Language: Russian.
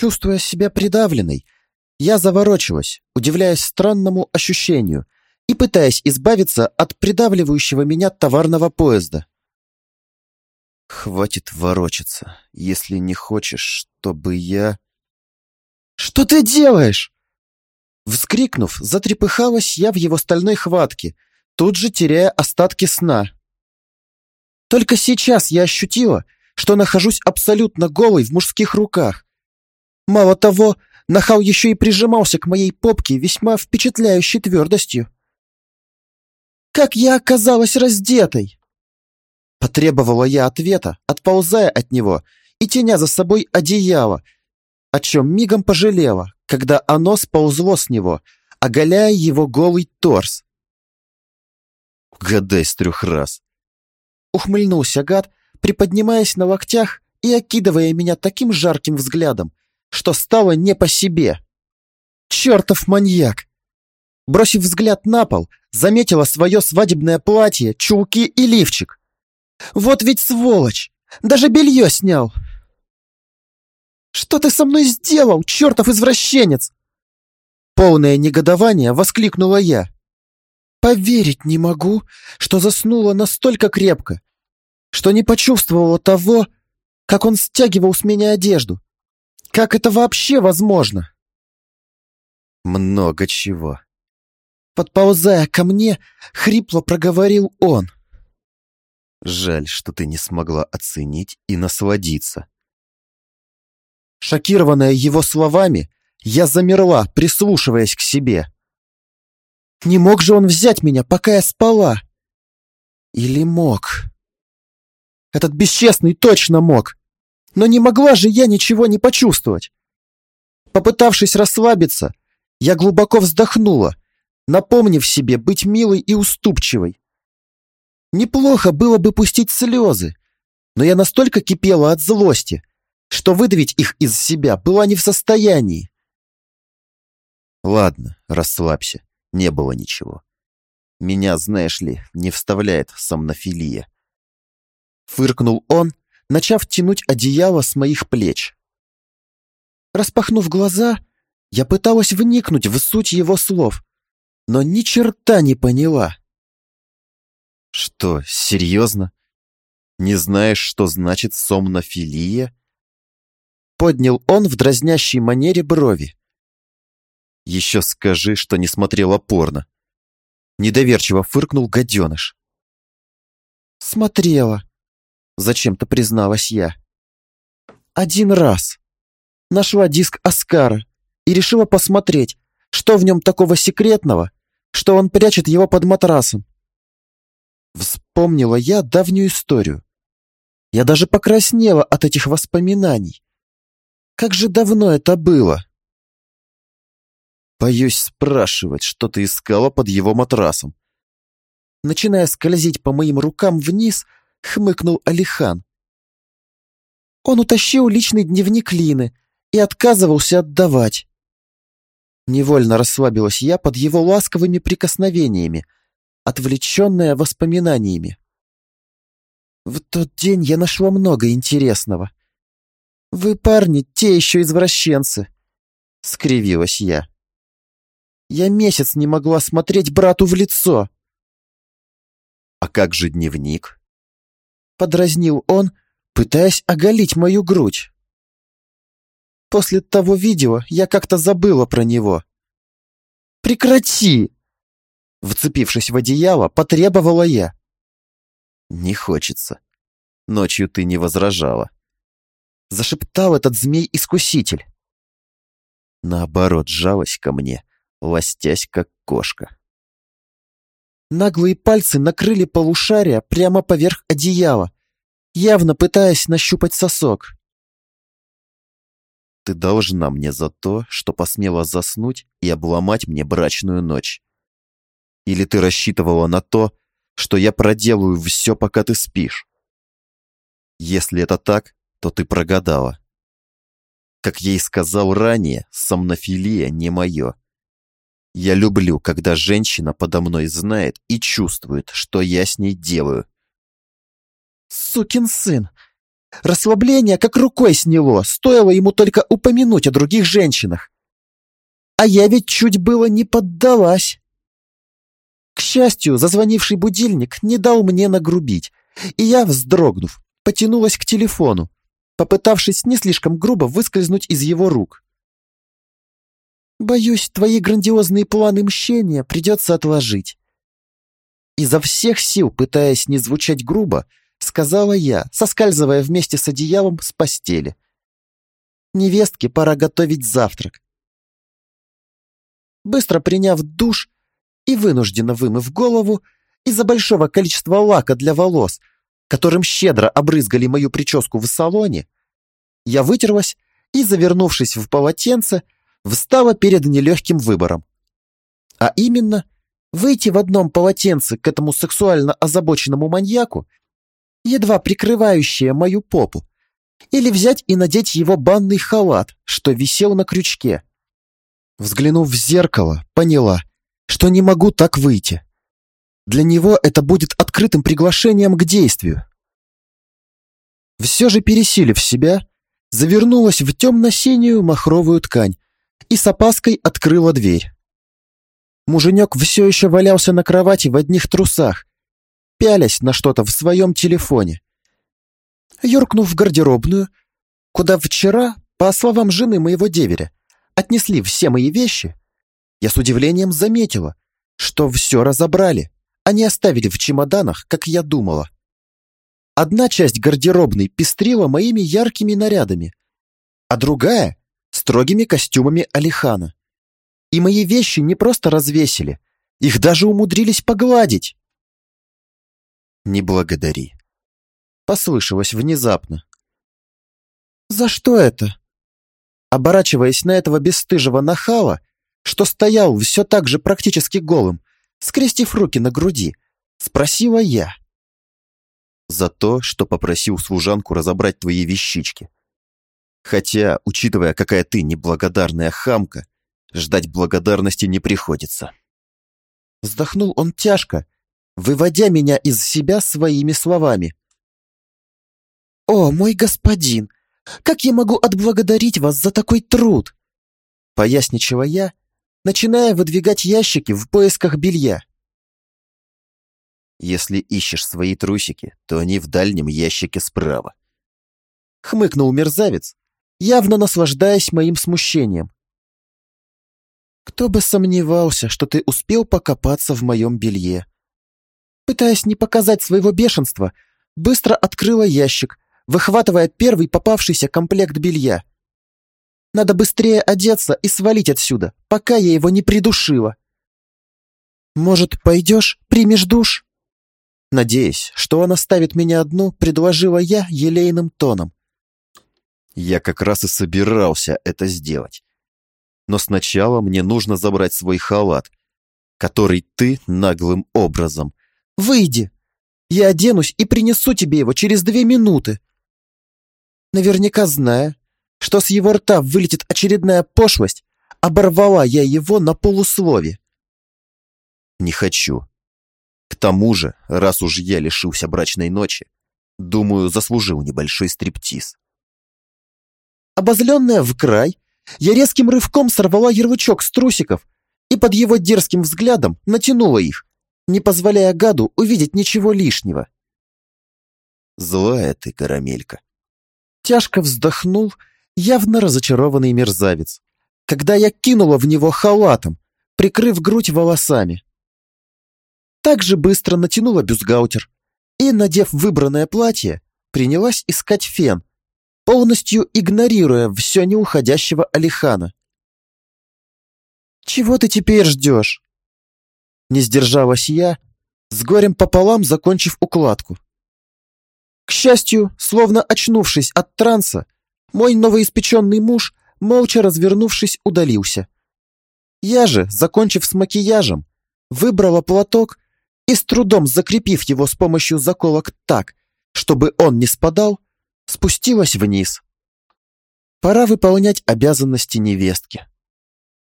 Чувствуя себя придавленной, я заворочилась, удивляясь странному ощущению и пытаясь избавиться от придавливающего меня товарного поезда. Хватит ворочаться, если не хочешь, чтобы я... «Что ты делаешь?» Вскрикнув, затрепыхалась я в его стальной хватке, тут же теряя остатки сна. Только сейчас я ощутила, что нахожусь абсолютно голой в мужских руках. Мало того, нахал еще и прижимался к моей попке весьма впечатляющей твердостью. «Как я оказалась раздетой?» Потребовала я ответа, отползая от него и теня за собой одеяло, о чем мигом пожалела, когда оно сползло с него, оголяя его голый торс. «Угадай с трех раз!» Ухмыльнулся гад, приподнимаясь на локтях и окидывая меня таким жарким взглядом, что стало не по себе. «Чертов маньяк!» Бросив взгляд на пол, заметила свое свадебное платье, чулки и лифчик. «Вот ведь сволочь! Даже белье снял!» «Что ты со мной сделал, чертов извращенец?» Полное негодование воскликнула я. Поверить не могу, что заснула настолько крепко, что не почувствовала того, как он стягивал с меня одежду. Как это вообще возможно? Много чего. Подползая ко мне, хрипло проговорил он. Жаль, что ты не смогла оценить и насладиться. Шокированная его словами, я замерла, прислушиваясь к себе. Не мог же он взять меня, пока я спала? Или мог? Этот бесчестный точно мог. Но не могла же я ничего не почувствовать. Попытавшись расслабиться, я глубоко вздохнула, напомнив себе быть милой и уступчивой. Неплохо было бы пустить слезы, но я настолько кипела от злости, что выдавить их из себя была не в состоянии. Ладно, расслабься, не было ничего. Меня, знаешь ли, не вставляет сомнофилия. Фыркнул он, начав тянуть одеяло с моих плеч. Распахнув глаза, я пыталась вникнуть в суть его слов, но ни черта не поняла. Что, серьезно? Не знаешь, что значит сомнофилия? Поднял он в дразнящей манере брови. Еще скажи, что не смотрела порно. Недоверчиво фыркнул гаденыш. Смотрела. Зачем-то призналась я. Один раз. Нашла диск Оскара и решила посмотреть, что в нем такого секретного, что он прячет его под матрасом. Вспомнила я давнюю историю. Я даже покраснела от этих воспоминаний. Как же давно это было? Боюсь спрашивать, что ты искала под его матрасом. Начиная скользить по моим рукам вниз, хмыкнул Алихан. Он утащил личный дневник Лины и отказывался отдавать. Невольно расслабилась я под его ласковыми прикосновениями, отвлеченная воспоминаниями. В тот день я нашла много интересного. Вы, парни, те еще извращенцы, — скривилась я. Я месяц не могла смотреть брату в лицо. «А как же дневник?» Подразнил он, пытаясь оголить мою грудь. После того видео я как-то забыла про него. «Прекрати!» Вцепившись в одеяло, потребовала я. «Не хочется. Ночью ты не возражала». Зашептал этот змей-искуситель. Наоборот, жалость ко мне, ластясь, как кошка. Наглые пальцы накрыли полушария прямо поверх одеяла, явно пытаясь нащупать сосок. Ты должна мне за то, что посмела заснуть и обломать мне брачную ночь. Или ты рассчитывала на то, что я проделаю все, пока ты спишь? Если это так, то ты прогадала. Как я и сказал ранее, сомнофилия не мое. Я люблю, когда женщина подо мной знает и чувствует, что я с ней делаю. «Сукин сын! Расслабление как рукой сняло, стоило ему только упомянуть о других женщинах. А я ведь чуть было не поддалась. К счастью, зазвонивший будильник не дал мне нагрубить, и я, вздрогнув, потянулась к телефону, попытавшись не слишком грубо выскользнуть из его рук. «Боюсь, твои грандиозные планы мщения придется отложить». Изо всех сил, пытаясь не звучать грубо, сказала я, соскальзывая вместе с одеялом с постели. Невестке пора готовить завтрак. Быстро приняв душ и вынужденно вымыв голову, из-за большого количества лака для волос, которым щедро обрызгали мою прическу в салоне, я вытерлась и, завернувшись в полотенце, встала перед нелегким выбором. А именно, выйти в одном полотенце к этому сексуально озабоченному маньяку едва прикрывающее мою попу, или взять и надеть его банный халат, что висел на крючке. Взглянув в зеркало, поняла, что не могу так выйти. Для него это будет открытым приглашением к действию. Все же пересилив себя, завернулась в темно-синюю махровую ткань и с опаской открыла дверь. Муженек все еще валялся на кровати в одних трусах, пялясь на что-то в своем телефоне. Юркнув в гардеробную, куда вчера, по словам жены моего деверя, отнесли все мои вещи, я с удивлением заметила, что все разобрали, а не оставили в чемоданах, как я думала. Одна часть гардеробной пестрила моими яркими нарядами, а другая — строгими костюмами Алихана. И мои вещи не просто развесили, их даже умудрились погладить. «Не благодари», — послышалось внезапно. «За что это?» Оборачиваясь на этого бесстыжего нахала, что стоял все так же практически голым, скрестив руки на груди, спросила я. «За то, что попросил служанку разобрать твои вещички. Хотя, учитывая, какая ты неблагодарная хамка, ждать благодарности не приходится». Вздохнул он тяжко, выводя меня из себя своими словами. «О, мой господин, как я могу отблагодарить вас за такой труд?» Поясничала я, начиная выдвигать ящики в поисках белья. «Если ищешь свои трусики, то они в дальнем ящике справа», — хмыкнул мерзавец, явно наслаждаясь моим смущением. «Кто бы сомневался, что ты успел покопаться в моем белье?» Пытаясь не показать своего бешенства, быстро открыла ящик, выхватывая первый попавшийся комплект белья. Надо быстрее одеться и свалить отсюда, пока я его не придушила. «Может, пойдешь, примешь душ?» Надеясь, что он оставит меня одну, предложила я елейным тоном. Я как раз и собирался это сделать. Но сначала мне нужно забрать свой халат, который ты наглым образом Выйди! Я оденусь и принесу тебе его через две минуты. Наверняка зная, что с его рта вылетит очередная пошлость, оборвала я его на полуслове. Не хочу. К тому же, раз уж я лишился брачной ночи, думаю, заслужил небольшой стриптиз. Обозленная в край, я резким рывком сорвала ярлычок с трусиков и под его дерзким взглядом натянула их, не позволяя гаду увидеть ничего лишнего. Злая ты, карамелька. Тяжко вздохнул, явно разочарованный мерзавец, когда я кинула в него халатом, прикрыв грудь волосами. Так же быстро натянула бюстгальтер и, надев выбранное платье, принялась искать фен, полностью игнорируя все неуходящего Алихана. «Чего ты теперь ждешь?» Не сдержалась я, с горем пополам закончив укладку. К счастью, словно очнувшись от транса, мой новоиспеченный муж, молча развернувшись, удалился. Я же, закончив с макияжем, выбрала платок и, с трудом закрепив его с помощью заколок так, чтобы он не спадал, спустилась вниз. Пора выполнять обязанности невестки.